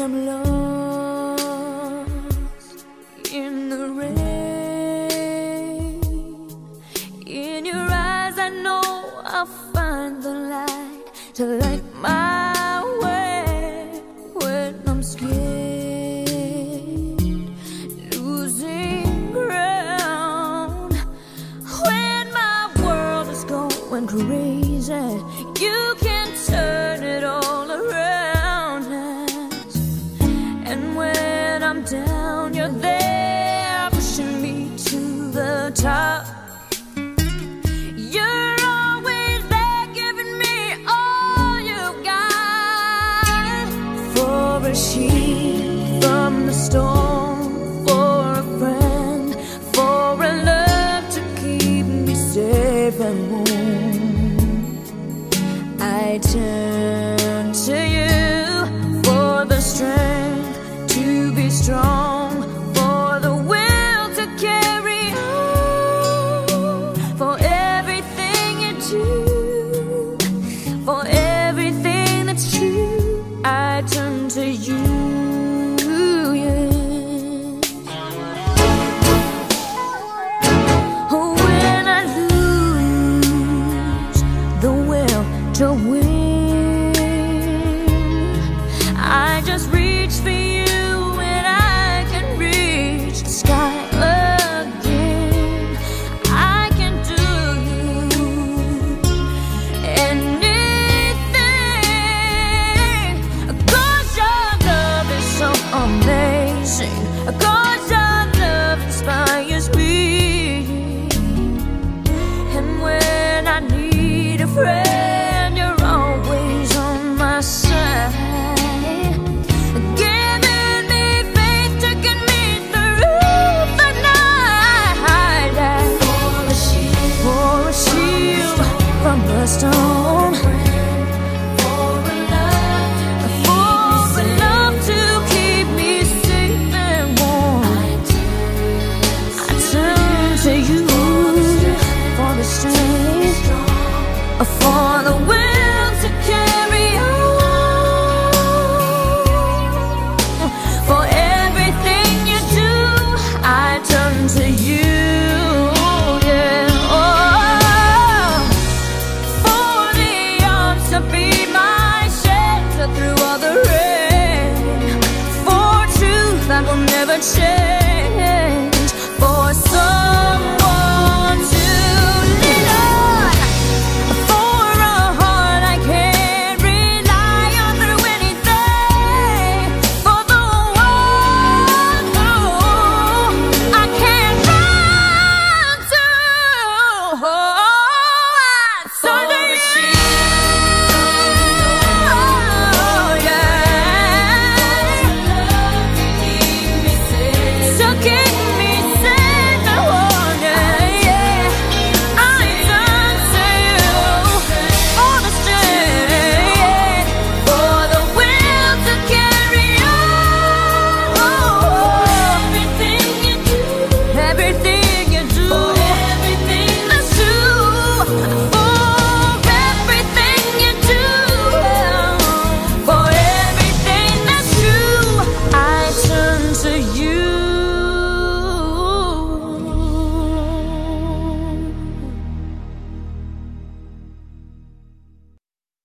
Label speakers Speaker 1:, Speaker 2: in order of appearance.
Speaker 1: when I'm lost in the rain. In your eyes, I know I'll find the light to light my way when I'm scared, losing ground. When my world is going crazy, you can turn And when I'm down, you're there pushing me to the top. You're always there giving me all you got. For a sheep from the storm, for a friend, for a love to keep me safe and warm. I turn strong, for the will to carry on, for everything you do, for everything that's true. I turn to you. yeah. When I lose the will to win, home